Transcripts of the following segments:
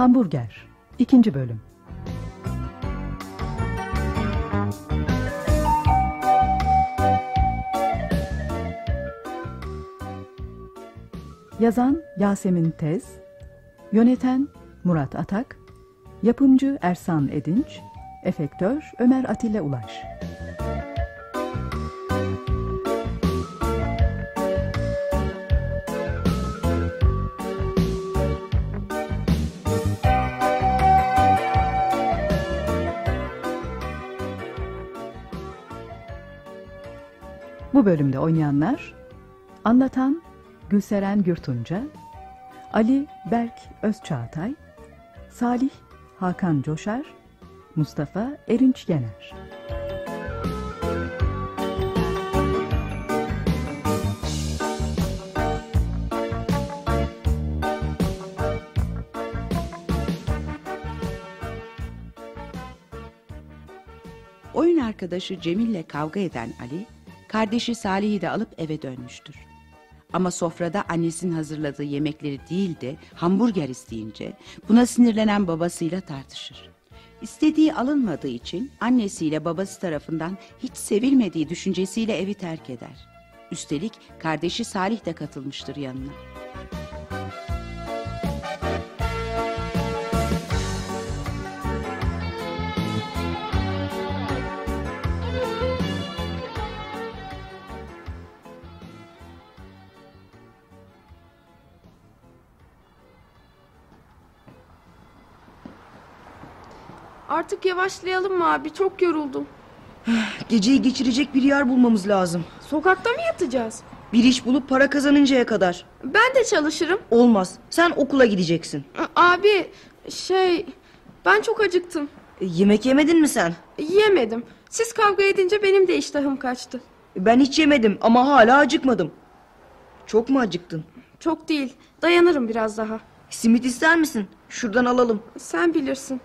Hamburger 2. Bölüm Yazan Yasemin Tez Yöneten Murat Atak Yapımcı Ersan Edinç Efektör Ömer Atilla Ulaş Bu bölümde oynayanlar Anlatan Gülseren Gürtunca Ali Berk Özçağatay Salih Hakan Coşar Mustafa Erinç Yener. Oyun arkadaşı Cemil'le kavga eden Ali, kardeşi Salih'i de alıp eve dönmüştür. Ama sofrada annesinin hazırladığı yemekleri değil de hamburger isteyince buna sinirlenen babasıyla tartışır. İstediği alınmadığı için annesiyle babası tarafından hiç sevilmediği düşüncesiyle evi terk eder. Üstelik kardeşi Salih de katılmıştır yanına. Artık yavaşlayalım mı abi? Çok yoruldum. Geceyi geçirecek bir yer bulmamız lazım. Sokakta mı yatacağız? Bir iş bulup para kazanıncaya kadar. Ben de çalışırım. Olmaz. Sen okula gideceksin. A- Abi şey ben çok acıktım. E, yemek yemedin mi sen? Yiyemedim. Siz kavga edince benim de iştahım kaçtı. E, Ben hiç yemedim ama hala acıkmadım. Çok mu acıktın? Çok değil. Dayanırım biraz daha. Simit ister misin? Şuradan alalım. Sen bilirsin.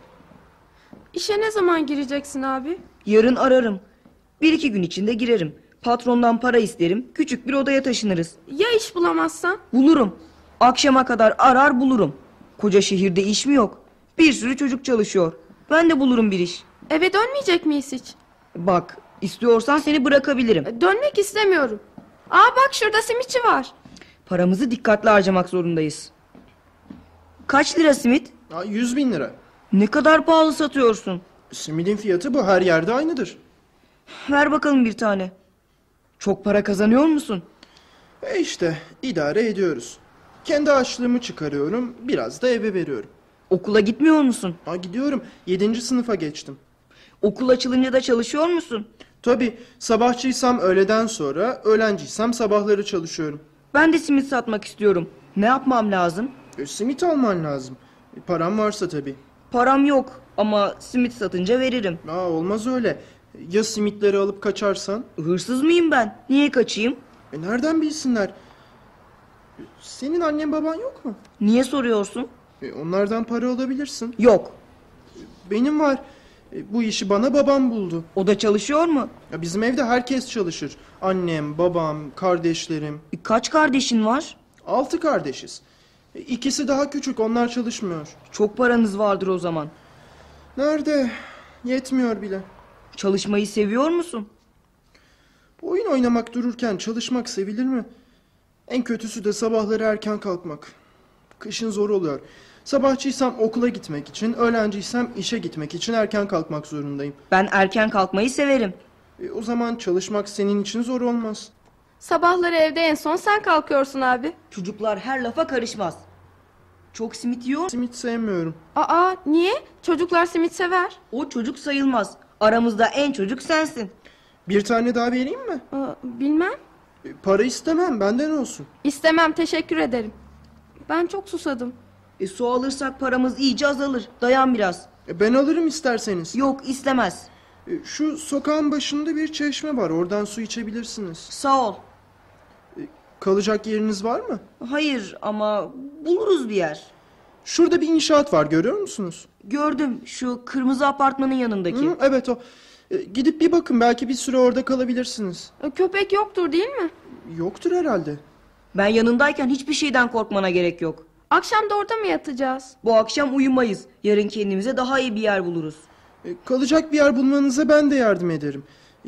İşe ne zaman gireceksin abi? Yarın ararım. Bir iki gün içinde girerim. Patrondan para isterim. Küçük bir odaya taşınırız. Ya iş bulamazsan? Bulurum. Akşama kadar arar bulurum. Koca şehirde iş mi yok? Bir sürü çocuk çalışıyor. Ben de bulurum bir iş. Eve dönmeyecek miyiz hiç? Bak istiyorsan seni bırakabilirim. E, Dönmek istemiyorum. Aa bak şurada simitçi var. Paramızı dikkatli harcamak zorundayız. Kaç lira simit? Ya 100 bin lira. Ne kadar pahalı satıyorsun. Simidin fiyatı bu her yerde aynıdır. Ver bakalım bir tane. Çok para kazanıyor musun? E işte idare ediyoruz. Kendi açlığımı çıkarıyorum biraz da eve veriyorum. Okula gitmiyor musun? Ha gidiyorum 7. sınıfa geçtim. Okul açılınca da çalışıyor musun? Tabi sabahçıysam öğleden sonra öğlenciysem sabahları çalışıyorum. Ben de simit satmak istiyorum. Ne yapmam lazım? E, simit alman lazım. E, param varsa tabi. Param yok ama simit satınca veririm. Aa, olmaz öyle. Ya simitleri alıp kaçarsan? Hırsız mıyım ben? Niye kaçayım? E, nereden bilsinler? Senin annen baban yok mu? Niye soruyorsun? E, onlardan para alabilirsin. Yok. Benim var. E, bu işi bana babam buldu. O da çalışıyor mu? Ya bizim evde herkes çalışır. Annem, babam, kardeşlerim. E, Kaç kardeşin var? Altı kardeşiz. İkisi daha küçük, onlar çalışmıyor. Çok paranız vardır o zaman. Nerede? Yetmiyor bile. Çalışmayı seviyor musun? Oyun oynamak dururken çalışmak sevilir mi? En kötüsü de sabahları erken kalkmak. Kışın zor oluyor. Sabahçıysam okula gitmek için, öğlenciysem işe gitmek için erken kalkmak zorundayım. Ben erken kalkmayı severim. E, o zaman çalışmak senin için zor olmaz. Sabahları evde en son sen kalkıyorsun abi. Çocuklar her lafa karışmaz. Çok simit yiyor. Simit sevmiyorum. Aa niye? Çocuklar simit sever. O çocuk sayılmaz. Aramızda en çocuk sensin. Bir tane daha vereyim mi? Aa, bilmem. E, para istemem, benden olsun. İstemem teşekkür ederim. Ben çok susadım. E, su alırsak paramız iyice azalır. Dayan biraz. E, ben alırım isterseniz. Yok istemez. E, şu sokağın başında bir çeşme var. Oradan su içebilirsiniz. Sağ ol. Kalacak yeriniz var mı? Hayır ama buluruz bir yer. Şurada bir inşaat var görüyor musunuz? Gördüm şu kırmızı apartmanın yanındaki. Hı, evet o. E, gidip bir bakın belki bir süre orada kalabilirsiniz. E, Köpek yoktur değil mi? Yoktur herhalde. Ben yanındayken hiçbir şeyden korkmana gerek yok. Akşam da orada mı yatacağız? Bu akşam uyumayız. Yarın kendimize daha iyi bir yer buluruz. E, kalacak bir yer bulmanıza ben de yardım ederim.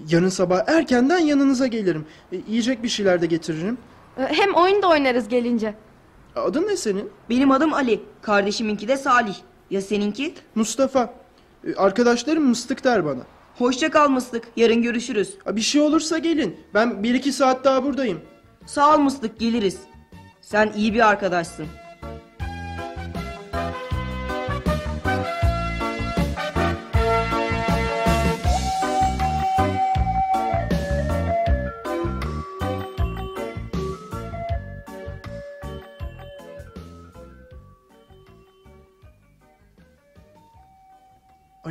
Yarın sabah erkenden yanınıza gelirim. E, yiyecek bir şeyler de getiririm. E, Hem oyun da oynarız gelince. Adın ne senin? Benim adım Ali. Kardeşiminki de Salih. Ya seninki? Mustafa. E, arkadaşlarım mıstık der bana. Hoşça kal mıstık. Yarın görüşürüz. Ha, bir şey olursa gelin. Ben bir iki saat daha buradayım. Sağ ol mıstık geliriz. Sen iyi bir arkadaşsın.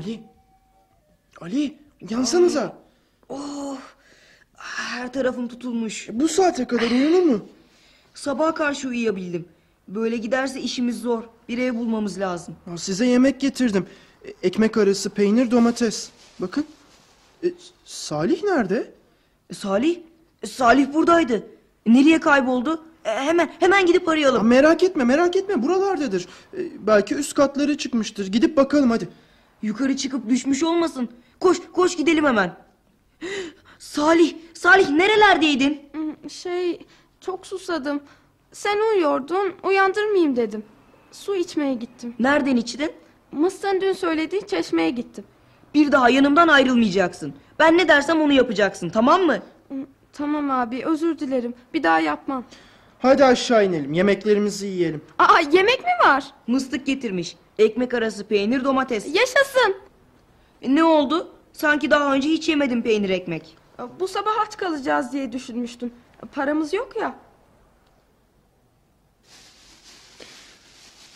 Ali. Ali uyansanıza. Oh, her tarafım tutulmuş. Bu saate kadar uyunur mu? Sabaha karşı uyuyabildim. Böyle giderse işimiz zor. Bir ev bulmamız lazım. Ya, size yemek getirdim. E, ekmek arası, peynir, domates. Bakın. E, Salih nerede? E, Salih? E, Salih buradaydı. Nereye kayboldu? Hemen hemen gidip Ya, arayalım. merak etme merak etme buralardadır. Belki üst katları çıkmıştır. Gidip bakalım hadi. Yukarı çıkıp düşmüş olmasın. Koş koş gidelim hemen. Salih, Salih nerelerdeydin? Hmm, Şey çok susadım. Sen uyuyordun uyandırmayayım dedim. Su içmeye gittim. Nereden içtin? Mısır'ın dün söylediği çeşmeye gittim. Bir daha yanımdan ayrılmayacaksın. Ben ne dersem onu yapacaksın tamam mı? Hmm, Tamam abi özür dilerim. Bir daha yapmam. Hadi aşağı inelim. Yemeklerimizi yiyelim. Aa yemek mi var? Mıstık getirmiş. Ekmek arası peynir domates. Yaşasın. E, Ne oldu? Sanki daha önce hiç yemedim peynir ekmek. Bu sabah aç kalacağız diye düşünmüştüm. Paramız yok ya.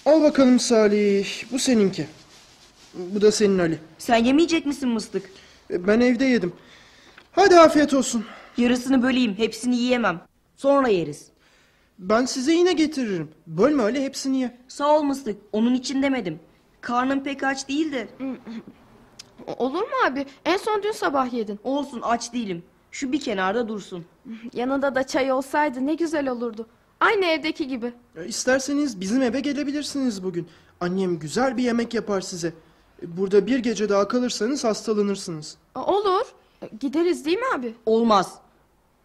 Al bakalım Salih. Bu seninki. Bu da senin Ali. Sen yemeyecek misin mıstık? E, ben evde yedim. Hadi afiyet olsun. Yarısını böleyim. Hepsini yiyemem. Sonra yeriz. Ben size yine getiririm. Bölme öyle hepsini ye. Sağ ol mıstık. Onun için demedim. Karnım pek aç değil de. Olur mu abi? En son dün sabah yedin. Olsun aç değilim. Şu bir kenarda dursun. Yanında da çay olsaydı ne güzel olurdu. Aynı evdeki gibi. E, İsterseniz bizim eve gelebilirsiniz bugün. Annem güzel bir yemek yapar size. E, Burada bir gece daha kalırsanız hastalanırsınız. Olur. Gideriz değil mi abi? Olmaz.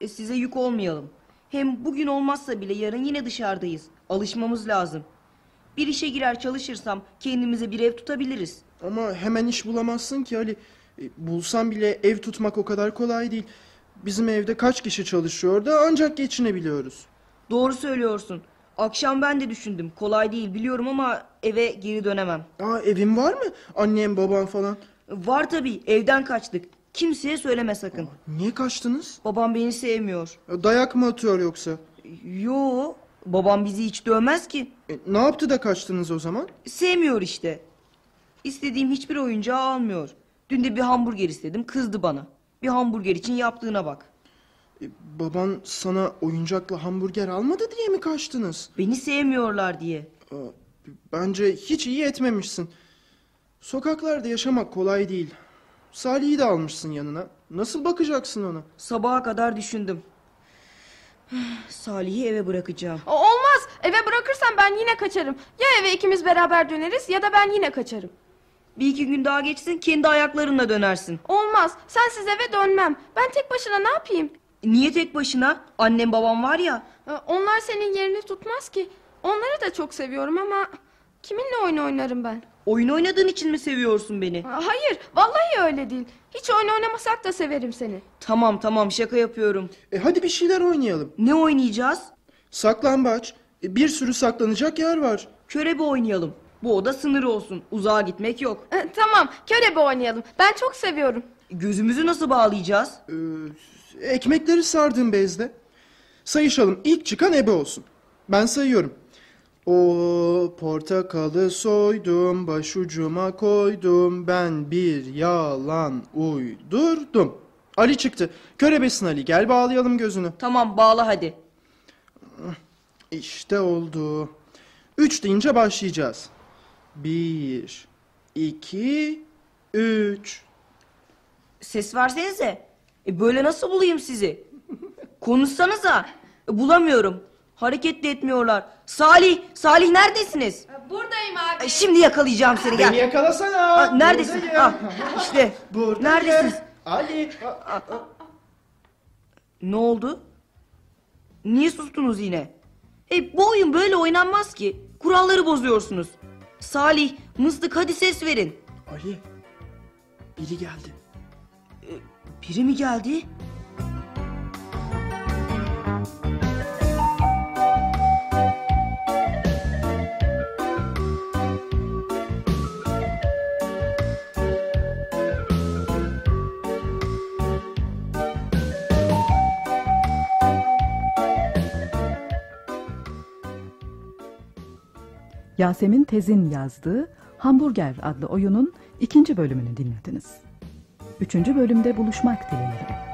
E, size yük olmayalım. Hem bugün olmazsa bile yarın yine dışarıdayız. Alışmamız lazım. Bir işe girer çalışırsam kendimize bir ev tutabiliriz. Ama hemen iş bulamazsın ki Ali. E, Bulsan bile ev tutmak o kadar kolay değil. Bizim evde kaç kişi çalışıyor da ancak geçinebiliyoruz. Doğru söylüyorsun. Akşam ben de düşündüm. Kolay değil biliyorum ama eve geri dönemem. Aa evin var mı? Annem, baban falan. Var tabii evden kaçtık. Kimseye söyleme sakın. Niye kaçtınız? Babam beni sevmiyor. E, Dayak mı atıyor yoksa? Yo, babam bizi hiç dövmez ki. E, ne yaptı da kaçtınız o zaman? Sevmiyor işte. İstediğim hiçbir oyuncağı almıyor. Dün de bir hamburger istedim kızdı bana. Bir hamburger için yaptığına bak. E, baban sana oyuncakla hamburger almadı diye mi kaçtınız? Beni sevmiyorlar diye. Aa, bence hiç iyi etmemişsin. Sokaklarda yaşamak kolay değil. Salih'i de almışsın yanına. Nasıl bakacaksın ona? Sabaha kadar düşündüm. Salih'i eve bırakacağım. O- Olmaz. Eve bırakırsan ben yine kaçarım. Ya eve ikimiz beraber döneriz ya da ben yine kaçarım. Bir iki gün daha geçsin kendi ayaklarınla dönersin. Olmaz. Sensiz eve dönmem. Ben tek başına ne yapayım? Niye tek başına? Annem babam var ya. Ee, Onlar senin yerini tutmaz ki. Onları da çok seviyorum ama kiminle oyun oynarım ben? Oyun oynadığın için mi seviyorsun beni? Hayır, vallahi öyle değil. Hiç oyun oynamasak da severim seni. Tamam tamam şaka yapıyorum. E hadi bir şeyler oynayalım. Ne oynayacağız? Saklambaç. E, bir sürü saklanacak yer var. Körebe oynayalım. Bu oda sınır olsun. Uzağa gitmek yok. Ee, Tamam, körebe oynayalım. Ben çok seviyorum. Gözümüzü nasıl bağlayacağız? Ee, ekmekleri sardığım bezde. Sayışalım. İlk çıkan ebe olsun. Ben sayıyorum. O portakalı soydum, başucuma koydum, ben bir yalan uydurdum. Ali çıktı. Körebesin Ali, gel bağlayalım gözünü. Tamam bağla hadi. İşte oldu. Üç deyince başlayacağız. Bir, iki, üç. Ses versenize. E böyle nasıl bulayım sizi? Konuşsanıza. E, bulamıyorum. Hareket de etmiyorlar. Salih, Salih neredesiniz? Buradayım abi. E, şimdi yakalayacağım seni gel. Beni yakalasana. Aa, neredesin? Buradayım. Ah, işte. Buradayım. Neredesin? Ali. Ne oldu? Niye sustunuz yine? E bu oyun böyle oynanmaz ki. Kuralları bozuyorsunuz. Salih, Mıstık hadi ses verin. Ali. Biri geldi. Biri mi geldi? Yasemin Tez'in yazdığı Hamburger adlı oyunun ikinci bölümünü dinlediniz. Üçüncü bölümde buluşmak dileğiyle.